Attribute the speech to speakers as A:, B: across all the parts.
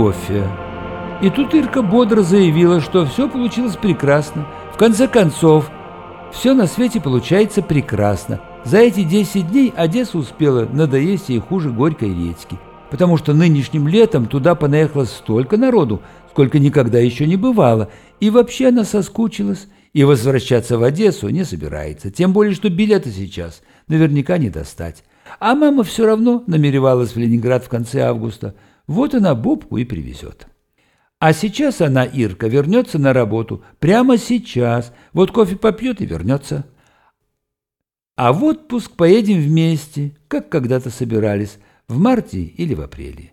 A: кофе. И тут Ирка бодро заявила, что все получилось прекрасно. В конце концов, все на свете получается прекрасно. За эти 10 дней Одесса успела надоесть ей хуже горькой редьки, потому что нынешним летом туда понаехало столько народу, сколько никогда еще не бывало, и вообще она соскучилась, и возвращаться в Одессу не собирается, тем более, что билеты сейчас наверняка не достать. А мама все равно намеревалась в Ленинград в конце августа, вот она Бобку и привезет. А сейчас она, Ирка, вернется на работу. Прямо сейчас. Вот кофе попьет и вернется. А в отпуск поедем вместе, как когда-то собирались, в марте или в апреле.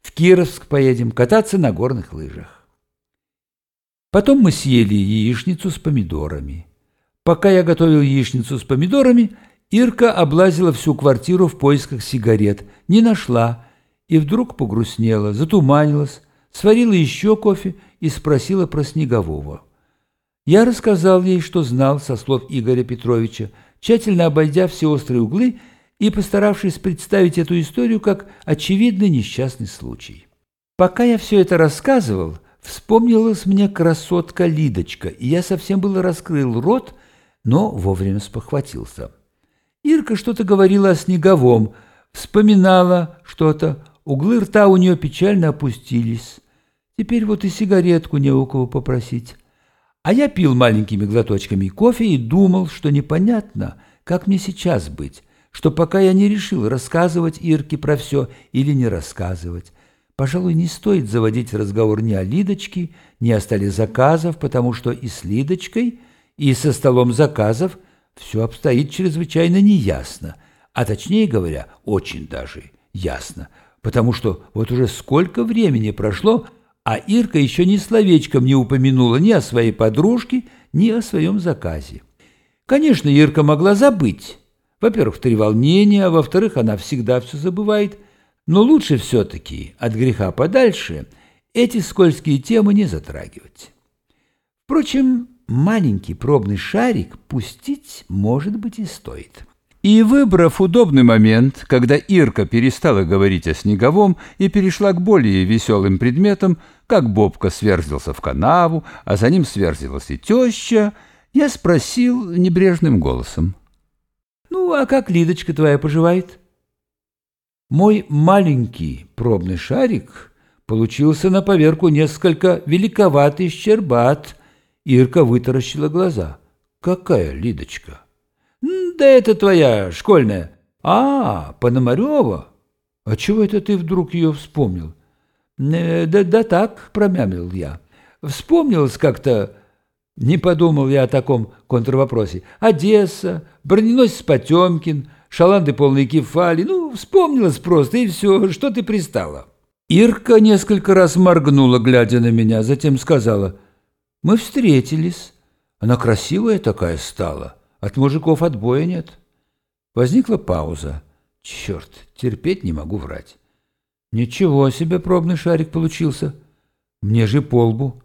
A: В Кировск поедем кататься на горных лыжах. Потом мы съели яичницу с помидорами. Пока я готовил яичницу с помидорами, Ирка облазила всю квартиру в поисках сигарет, не нашла и вдруг погрустнела, затуманилась, сварила еще кофе и спросила про Снегового. Я рассказал ей, что знал со слов Игоря Петровича, тщательно обойдя все острые углы и постаравшись представить эту историю как очевидный несчастный случай. Пока я все это рассказывал, вспомнилась мне красотка Лидочка, и я совсем было раскрыл рот, но вовремя спохватился. Ирка что-то говорила о Снеговом, вспоминала что-то, углы рта у нее печально опустились. Теперь вот и сигаретку не у кого попросить. А я пил маленькими глоточками кофе и думал, что непонятно, как мне сейчас быть, что пока я не решил рассказывать Ирке про все или не рассказывать. Пожалуй, не стоит заводить разговор ни о Лидочке, ни о столе заказов, потому что и с Лидочкой, и со столом заказов все обстоит чрезвычайно неясно, а точнее говоря, очень даже ясно, потому что вот уже сколько времени прошло, а Ирка еще ни словечком не упомянула ни о своей подружке, ни о своем заказе. Конечно, Ирка могла забыть. Во-первых, три волнения, а во-вторых, она всегда все забывает. Но лучше все-таки от греха подальше эти скользкие темы не затрагивать. Впрочем, маленький пробный шарик пустить, может быть, и стоит.
B: И, выбрав удобный момент, когда Ирка перестала говорить о Снеговом и перешла к более веселым предметам, как Бобка сверзился в канаву, а за ним сверзилась и теща, я спросил небрежным голосом.
A: «Ну, а как Лидочка твоя поживает?» Мой маленький пробный шарик получился на поверку несколько великоватый щербат. Ирка вытаращила глаза. «Какая Лидочка?» Да это твоя школьная. А, Пономарева? А чего это ты вдруг ее вспомнил? Э, да, да так, промямлил я. Вспомнилось как-то... Не подумал я о таком контрвопросе. Одесса, броненосец Потемкин, шаланды полные кефали. Ну, вспомнилось просто, и все, что ты пристала. Ирка несколько раз моргнула, глядя на меня, затем сказала, «Мы встретились. Она красивая такая стала». От мужиков отбоя нет. Возникла пауза. Черт, терпеть не могу врать. Ничего себе пробный шарик получился. Мне же полбу.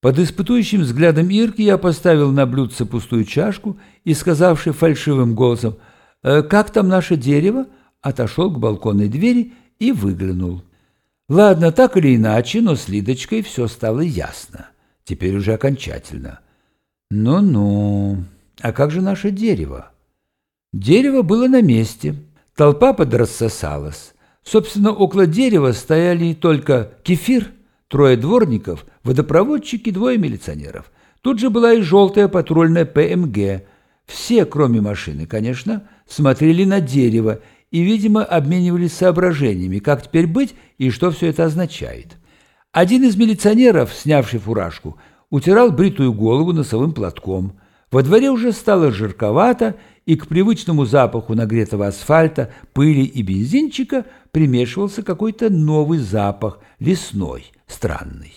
A: Под испытующим взглядом Ирки я поставил на блюдце пустую чашку и, сказавший фальшивым голосом «Э, «Как там наше дерево?», отошел к балконной двери и выглянул. Ладно, так или иначе, но с Лидочкой все стало ясно. Теперь уже окончательно. Ну-ну... А как же наше дерево? Дерево было на месте. Толпа подрассосалась. Собственно, около дерева стояли только кефир, трое дворников, водопроводчики, двое милиционеров. Тут же была и желтая патрульная ПМГ. Все, кроме машины, конечно, смотрели на дерево и, видимо, обменивались соображениями, как теперь быть и что все это означает. Один из милиционеров, снявший фуражку, утирал бритую голову носовым платком – во дворе уже стало жарковато, и к привычному запаху нагретого асфальта, пыли и бензинчика примешивался какой-то новый запах, лесной, странный.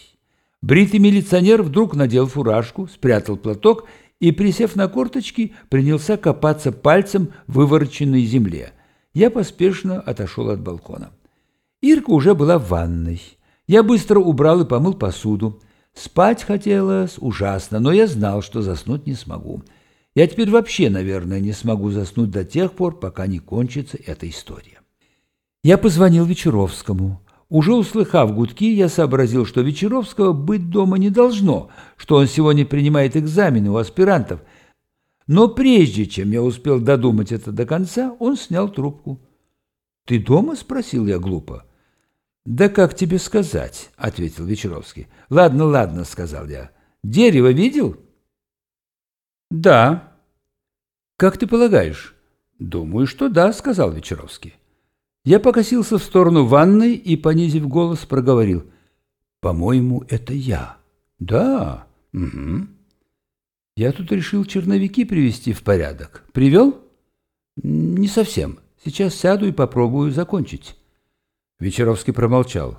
A: Бритый милиционер вдруг надел фуражку, спрятал платок и, присев на корточки, принялся копаться пальцем в вывороченной земле. Я поспешно отошел от балкона. Ирка уже была в ванной. Я быстро убрал и помыл посуду. Спать хотелось ужасно, но я знал, что заснуть не смогу. Я теперь вообще, наверное, не смогу заснуть до тех пор, пока не кончится эта история. Я позвонил Вечеровскому. Уже услыхав гудки, я сообразил, что Вечеровского быть дома не должно, что он сегодня принимает экзамены у аспирантов. Но прежде чем я успел додумать это до конца, он снял трубку. «Ты дома?» — спросил я глупо. «Да как тебе сказать?» — ответил Вечеровский. «Ладно, ладно», — сказал я. «Дерево видел?» «Да». «Как ты полагаешь?» «Думаю, что да», — сказал Вечеровский. Я покосился в сторону ванной и, понизив голос, проговорил. «По-моему, это я». «Да, угу». «Я тут решил черновики привести в порядок. Привел?» «Не совсем. Сейчас сяду и попробую закончить». Вечеровский промолчал.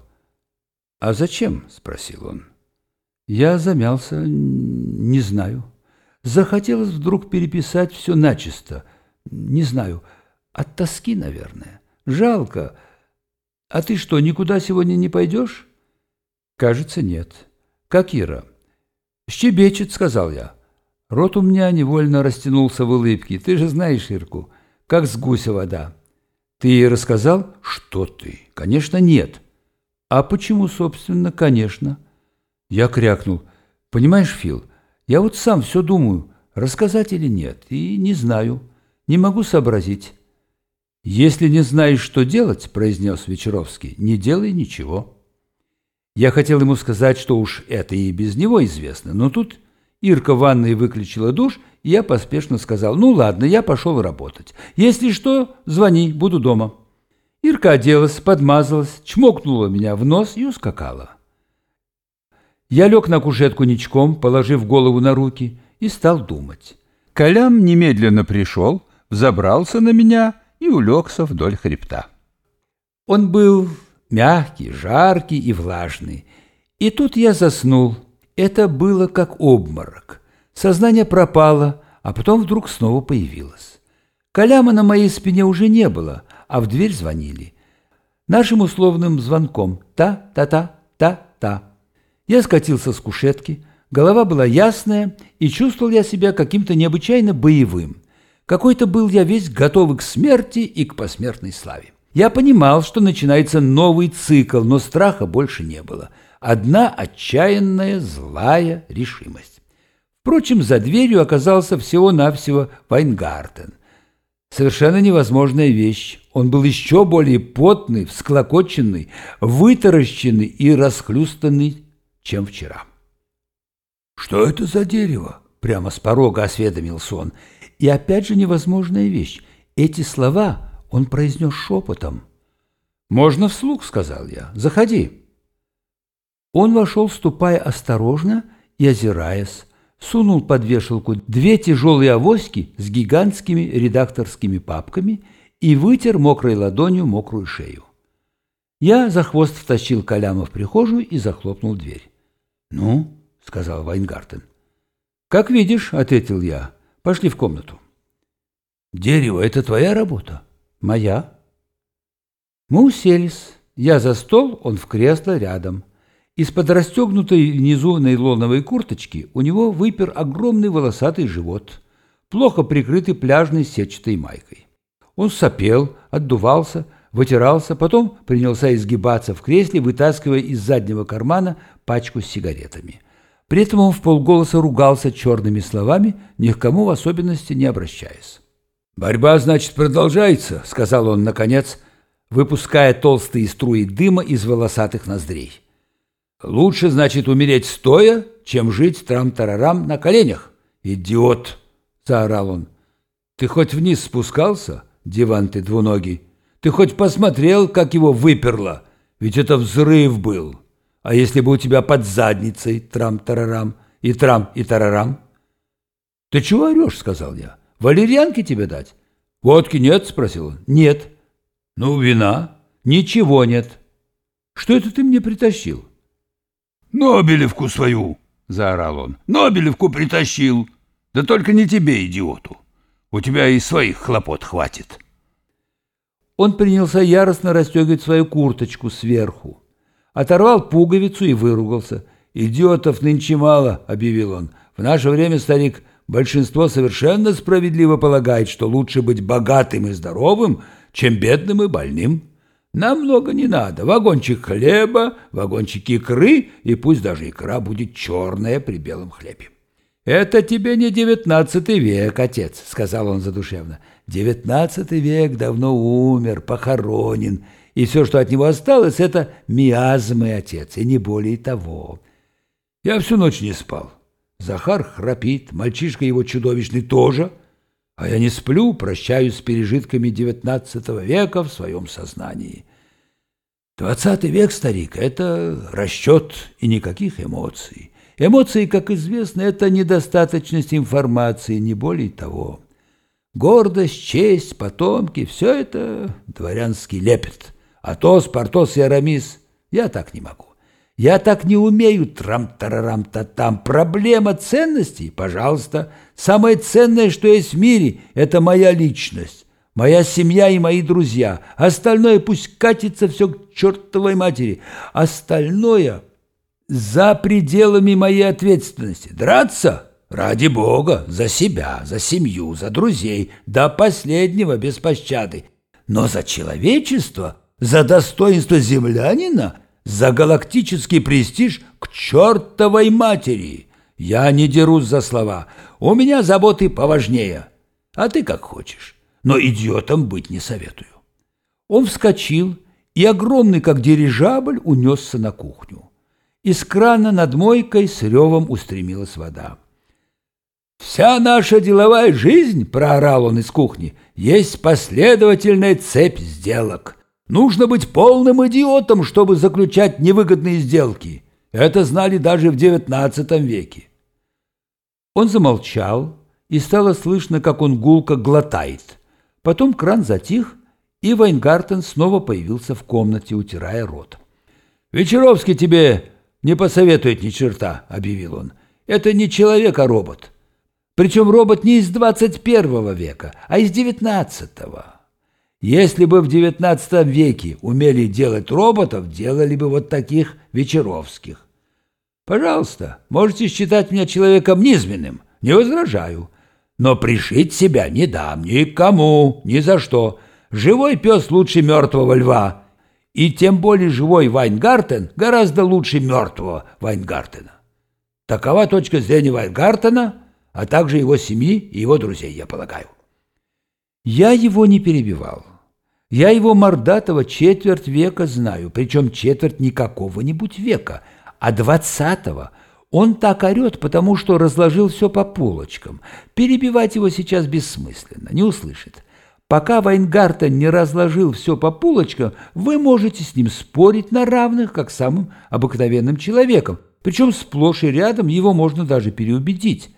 A: «А зачем?» — спросил он. Я замялся, не знаю. Захотелось вдруг переписать все начисто. Не знаю, от тоски, наверное. Жалко. А ты что, никуда сегодня не пойдешь? Кажется, нет. Как Ира? Щебечет, сказал я. Рот у меня невольно растянулся в улыбке. Ты же знаешь Ирку, как с гуся вода. Ты ей рассказал? Что ты? Конечно, нет. А почему, собственно, конечно? Я крякнул. Понимаешь, Фил, я вот сам все думаю, рассказать или нет, и не знаю, не могу сообразить. «Если не знаешь, что делать, — произнес Вечеровский, — не делай ничего». Я хотел ему сказать, что уж это и без него известно, но тут Ирка в ванной выключила душ, и я поспешно сказал, «Ну ладно, я пошел работать. Если что, звони, буду дома». Ирка оделась, подмазалась, чмокнула меня в нос и ускакала. Я лег на кушетку ничком, положив голову на руки, и стал думать.
B: Колям немедленно пришел, взобрался на меня и улегся вдоль хребта.
A: Он был мягкий, жаркий и влажный. И тут я заснул. Это было как обморок. Сознание пропало, а потом вдруг снова появилось. Коляма на моей спине уже не было, а в дверь звонили. Нашим условным звонком «та-та-та-та-та». Я скатился с кушетки, голова была ясная, и чувствовал я себя каким-то необычайно боевым – какой-то был я весь готовый к смерти и к посмертной славе. Я понимал, что начинается новый цикл, но страха больше не было. Одна отчаянная злая решимость. Впрочем, за дверью оказался всего-навсего Вайнгартен. Совершенно невозможная вещь. Он был еще более потный, всклокоченный, вытаращенный и расхлюстанный, чем вчера. «Что это за дерево?» — прямо с порога осведомился он — и опять же невозможная вещь. Эти слова он произнес шепотом. «Можно вслух», — сказал я. «Заходи». Он вошел, ступая осторожно и озираясь, сунул под вешалку две тяжелые авоськи с гигантскими редакторскими папками и вытер мокрой ладонью мокрую шею. Я за хвост втащил Коляма в прихожую и захлопнул дверь. «Ну?» — сказал Вайнгартен. «Как видишь», — ответил я, Пошли в комнату. Дерево — это твоя работа? Моя. Мы уселись. Я за стол, он в кресло рядом. Из-под расстегнутой внизу нейлоновой курточки у него выпер огромный волосатый живот, плохо прикрытый пляжной сетчатой майкой. Он сопел, отдувался, вытирался, потом принялся изгибаться в кресле, вытаскивая из заднего кармана пачку с сигаретами. При этом он в полголоса ругался черными словами, ни к кому в особенности не обращаясь. «Борьба, значит, продолжается», — сказал он, наконец, выпуская толстые струи дыма из волосатых ноздрей. «Лучше, значит, умереть стоя, чем жить трам-тарарам на коленях. Идиот!» — заорал он. «Ты хоть вниз спускался, диван ты двуногий? Ты хоть посмотрел, как его выперло? Ведь это взрыв был!» А если бы у тебя под задницей трам-тарарам и трам и тарарам? Ты чего орешь, сказал я. Валерьянки тебе дать? Водки нет, спросил он. Нет. Ну, вина? Ничего нет. Что это ты мне притащил?
B: Нобелевку свою, заорал он. Нобелевку притащил. Да только не тебе, идиоту. У тебя и своих хлопот хватит.
A: Он принялся яростно расстегивать свою курточку сверху оторвал пуговицу и выругался. «Идиотов нынче мало», — объявил он. «В наше время, старик, большинство совершенно справедливо полагает, что лучше быть богатым и здоровым, чем бедным и больным. Нам много не надо. Вагончик хлеба, вагончик икры, и пусть даже икра будет черная при белом хлебе. «Это тебе не девятнадцатый век, отец», — сказал он задушевно. «Девятнадцатый век давно умер, похоронен, и все, что от него осталось, это миазмы, отец, и не более того. Я всю ночь не спал. Захар храпит, мальчишка его чудовищный тоже, а я не сплю, прощаюсь с пережитками девятнадцатого века в своем сознании. Двадцатый век, старик, это расчет и никаких эмоций». Эмоции, как известно, это недостаточность информации, не более того. Гордость, честь, потомки – все это дворянский лепет. Атос, Портос и Арамис – я так не могу. Я так не умею, трам-тарарам-та-там. Проблема ценностей, пожалуйста. Самое ценное, что есть в мире – это моя личность, моя семья и мои друзья. Остальное пусть катится все к чертовой матери. Остальное за пределами моей ответственности. Драться? Ради Бога, за себя, за семью, за друзей, до последнего без пощады. Но за человечество, за достоинство землянина, за галактический престиж к чертовой матери. Я не дерусь за слова, у меня заботы поважнее. А ты как хочешь, но идиотом быть не советую. Он вскочил и, огромный как дирижабль, унесся на кухню. Из крана над мойкой с ревом устремилась вода. «Вся наша деловая жизнь, — проорал он из кухни, — есть последовательная цепь сделок. Нужно быть полным идиотом, чтобы заключать невыгодные сделки. Это знали даже в девятнадцатом веке». Он замолчал, и стало слышно, как он гулко глотает. Потом кран затих, и Вайнгартен снова появился в комнате, утирая рот. «Вечеровский тебе «Не посоветует ни черта», — объявил он. «Это не человек, а робот. Причем робот не из 21 века, а из 19 -го. Если бы в 19 веке умели делать роботов, делали бы вот таких вечеровских. Пожалуйста, можете считать меня человеком низменным, не возражаю. Но пришить себя не дам никому, ни за что. Живой пес лучше мертвого льва». И тем более живой Вайнгартен гораздо лучше мертвого Вайнгартена. Такова точка зрения Вайнгартена, а также его семьи и его друзей, я полагаю. Я его не перебивал. Я его мордатого четверть века знаю, причем четверть не какого-нибудь века, а двадцатого. Он так орет, потому что разложил все по полочкам. Перебивать его сейчас бессмысленно, не услышит. Пока Вайнгартен не разложил все по полочкам, вы можете с ним спорить на равных, как самым обыкновенным человеком, причем сплошь и рядом его можно даже переубедить.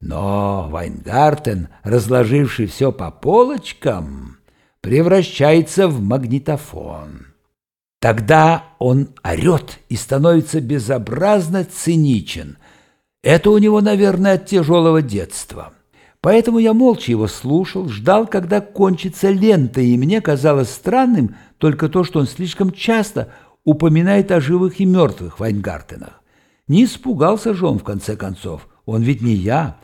A: Но Вайнгартен, разложивший все по полочкам, превращается в магнитофон. Тогда он орет и становится безобразно циничен. Это у него, наверное, от тяжелого детства. Поэтому я молча его слушал, ждал, когда кончится лента, и мне казалось странным только то, что он слишком часто упоминает о живых и мертвых Вайнгартенах. Не испугался же он, в конце концов. Он ведь не я.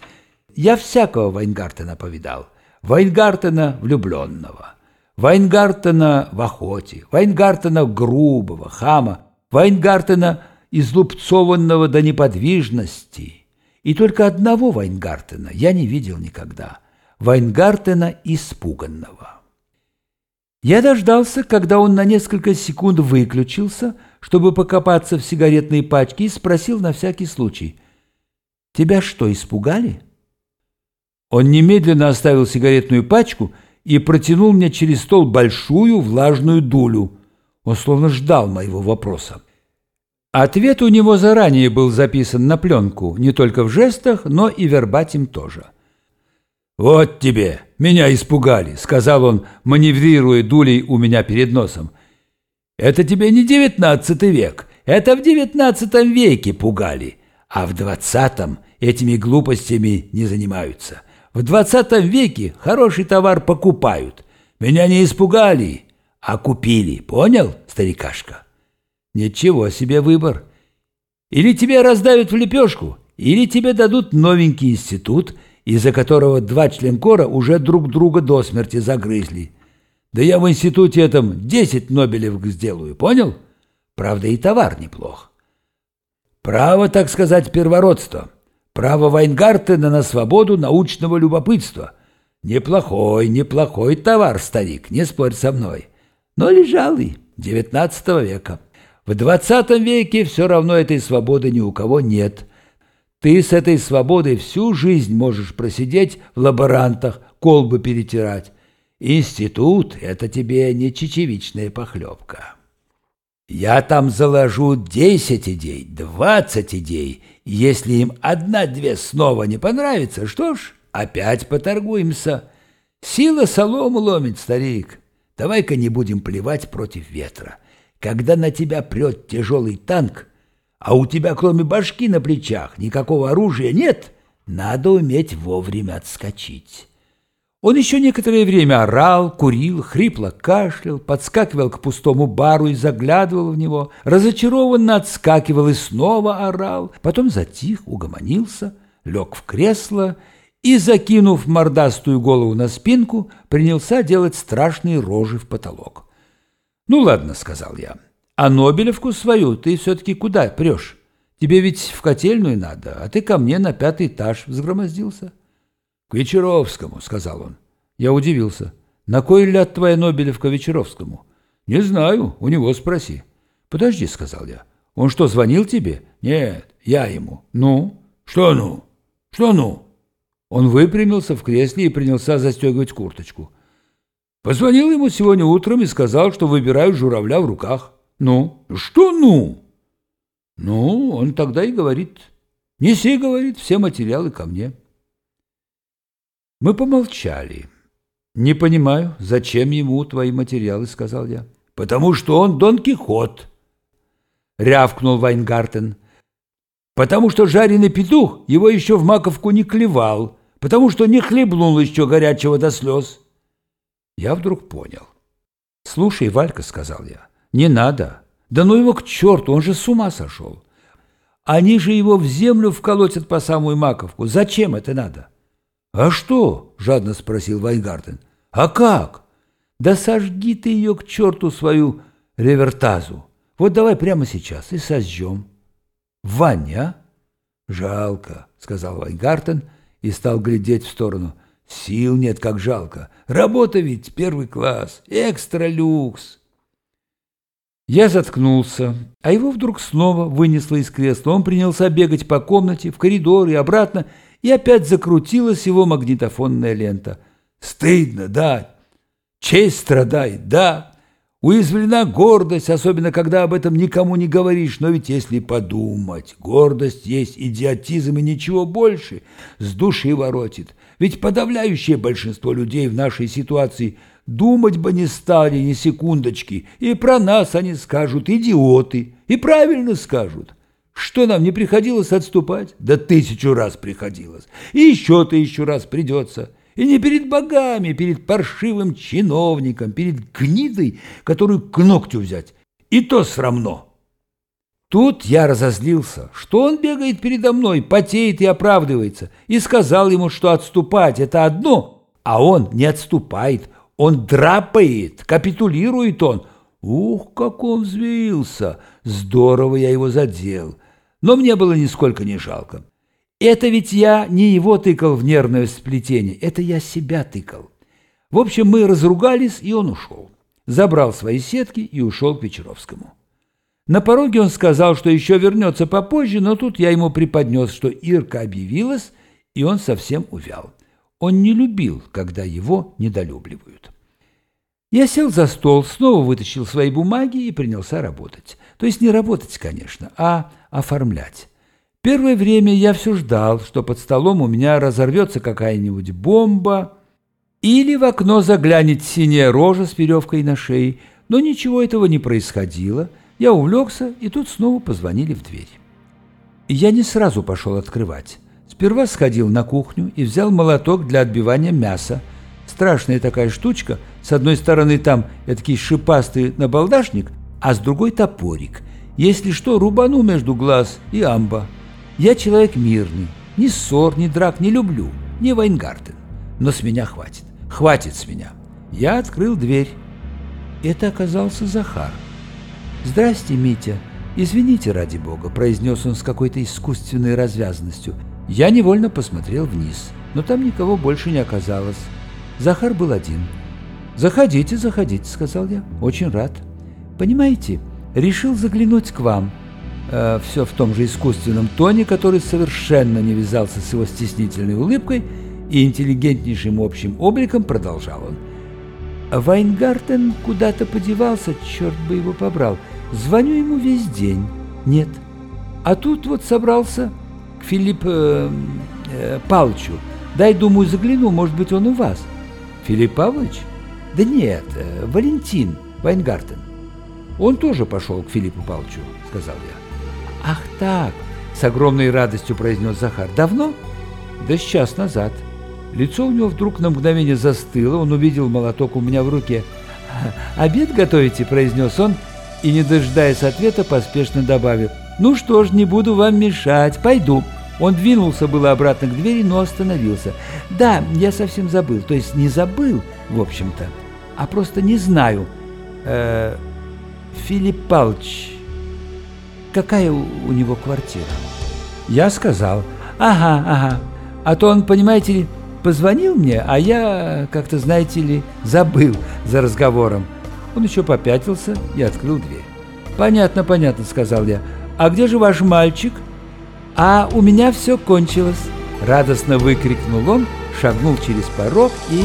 A: Я всякого Вайнгартена повидал. Вайнгартена влюбленного, Вайнгартена в охоте, Вайнгартена грубого, хама, Вайнгартена излупцованного до неподвижности – и только одного Вайнгартена я не видел никогда. Вайнгартена испуганного. Я дождался, когда он на несколько секунд выключился, чтобы покопаться в сигаретной пачке, и спросил на всякий случай. «Тебя что, испугали?» Он немедленно оставил сигаретную пачку и протянул мне через стол большую влажную дулю. Он словно ждал моего вопроса. Ответ у него заранее был записан на пленку, не только в жестах, но и вербатим тоже. «Вот тебе! Меня испугали!» — сказал он, маневрируя дулей у меня перед носом. «Это тебе не девятнадцатый век, это в девятнадцатом веке пугали, а в двадцатом этими глупостями не занимаются. В двадцатом веке хороший товар покупают. Меня не испугали, а купили, понял, старикашка?» Ничего себе выбор. Или тебя раздавят в лепешку, или тебе дадут новенький институт, из-за которого два членкора уже друг друга до смерти загрызли. Да я в институте этом 10 Нобелевок сделаю, понял? Правда, и товар неплох. Право, так сказать, первородства. Право Вайнгартена на свободу научного любопытства. Неплохой, неплохой товар, старик, не спорь со мной. Но лежалый, девятнадцатого века. В двадцатом веке все равно этой свободы ни у кого нет. Ты с этой свободой всю жизнь можешь просидеть в лаборантах, колбы перетирать. Институт — это тебе не чечевичная похлебка. Я там заложу десять идей, двадцать идей. Если им одна-две снова не понравится, что ж, опять поторгуемся. Сила солому ломит, старик. Давай-ка не будем плевать против ветра. Когда на тебя прет тяжелый танк, а у тебя кроме башки на плечах никакого оружия нет, надо уметь вовремя отскочить. Он еще некоторое время орал, курил, хрипло кашлял, подскакивал к пустому бару и заглядывал в него, разочарованно отскакивал и снова орал, потом затих, угомонился, лег в кресло и, закинув мордастую голову на спинку, принялся делать страшные рожи в потолок. «Ну ладно», — сказал я, — «а Нобелевку свою ты все-таки куда прешь? Тебе ведь в котельную надо, а ты ко мне на пятый этаж взгромоздился». «К Вечеровскому», — сказал он. Я удивился. «На кой ляд твоя Нобелевка Вечеровскому?» «Не знаю, у него спроси». «Подожди», — сказал я. «Он что, звонил тебе?» «Нет, я ему». «Ну?» «Что ну? Что ну?» Он выпрямился в кресле и принялся застегивать курточку. Позвонил ему сегодня утром и сказал, что выбираю журавля в руках. Ну, что ну? Ну, он тогда и говорит. Неси, говорит, все материалы ко мне. Мы помолчали. «Не понимаю, зачем ему твои материалы?» — сказал я. «Потому что он Дон Кихот», — рявкнул Вайнгартен. «Потому что жареный петух его еще в маковку не клевал, потому что не хлебнул еще горячего до слез». Я вдруг понял. «Слушай, Валька», — сказал я, — «не надо. Да ну его к черту, он же с ума сошел. Они же его в землю вколотят по самую маковку. Зачем это надо?» «А что?» – жадно спросил Вайнгартен. «А как?» «Да сожги ты ее к черту свою ревертазу. Вот давай прямо сейчас и сожжем». «В ванне, а?» «Жалко», – сказал Вайнгартен и стал глядеть в сторону. «Сил нет, как жалко. Работа ведь первый класс, экстра-люкс». Я заткнулся, а его вдруг снова вынесло из кресла. Он принялся бегать по комнате, в коридор и обратно, и опять закрутилась его магнитофонная лента. Стыдно, да. Честь страдает, да. Уязвлена гордость, особенно когда об этом никому не говоришь. Но ведь если подумать, гордость есть идиотизм и ничего больше, с души воротит. Ведь подавляющее большинство людей в нашей ситуации думать бы не стали ни секундочки, и про нас они скажут идиоты, и правильно скажут. Что нам не приходилось отступать? Да тысячу раз приходилось. И еще тысячу раз придется. И не перед богами, перед паршивым чиновником, перед гнидой, которую к ногтю взять. И то срамно. Тут я разозлился, что он бегает передо мной, потеет и оправдывается, и сказал ему, что отступать – это одно, а он не отступает, он драпает, капитулирует он. Ух, как он взвился! Здорово я его задел но мне было нисколько не жалко. Это ведь я не его тыкал в нервное сплетение, это я себя тыкал. В общем, мы разругались, и он ушел. Забрал свои сетки и ушел к Вечеровскому. На пороге он сказал, что еще вернется попозже, но тут я ему преподнес, что Ирка объявилась, и он совсем увял. Он не любил, когда его недолюбливают. Я сел за стол, снова вытащил свои бумаги и принялся работать. То есть не работать, конечно, а оформлять. Первое время я все ждал, что под столом у меня разорвется какая-нибудь бомба или в окно заглянет синяя рожа с веревкой на шее, но ничего этого не происходило. Я увлекся, и тут снова позвонили в дверь. Я не сразу пошел открывать. Сперва сходил на кухню и взял молоток для отбивания мяса. Страшная такая штучка. С одной стороны там этакий шипастый набалдашник, а с другой топорик. Если что, рубану между глаз и амба. Я человек мирный, ни ссор, ни драк не люблю, не Вайнгартен. Но с меня хватит, хватит с меня. Я открыл дверь. Это оказался Захар. «Здрасте, Митя. Извините, ради бога», — произнес он с какой-то искусственной развязанностью. Я невольно посмотрел вниз, но там никого больше не оказалось. Захар был один. «Заходите, заходите», — сказал я. «Очень рад». «Понимаете, решил заглянуть к вам». Э, все в том же искусственном тоне, который совершенно не вязался с его стеснительной улыбкой и интеллигентнейшим общим обликом продолжал он. Вайнгартен куда-то подевался, черт бы его побрал. Звоню ему весь день. Нет. А тут вот собрался к Филипп э, э, Павловичу. Дай, думаю, загляну, может быть, он у вас. Филипп Павлович? Да нет, э, Валентин Вайнгартен. Он тоже пошел к Филиппу Павловичу, сказал я. Ах так, с огромной радостью произнес Захар. Давно? Да сейчас назад. Лицо у него вдруг на мгновение застыло, он увидел молоток у меня в руке. «Обед готовите?» – произнес он, и, не дожидаясь ответа, поспешно добавил. «Ну что ж, не буду вам мешать, пойду». Он двинулся было обратно к двери, но остановился. «Да, я совсем забыл, то есть не забыл, в общем-то, а просто не знаю. Э, Филипп Павлович, какая у, него квартира?» Я сказал, «Ага, ага, а то он, понимаете ли, позвонил мне, а я, как-то, знаете ли, забыл за разговором. Он еще попятился и открыл дверь. «Понятно, понятно», — сказал я. «А где же ваш мальчик?» «А у меня все кончилось», — радостно выкрикнул он, шагнул через порог и...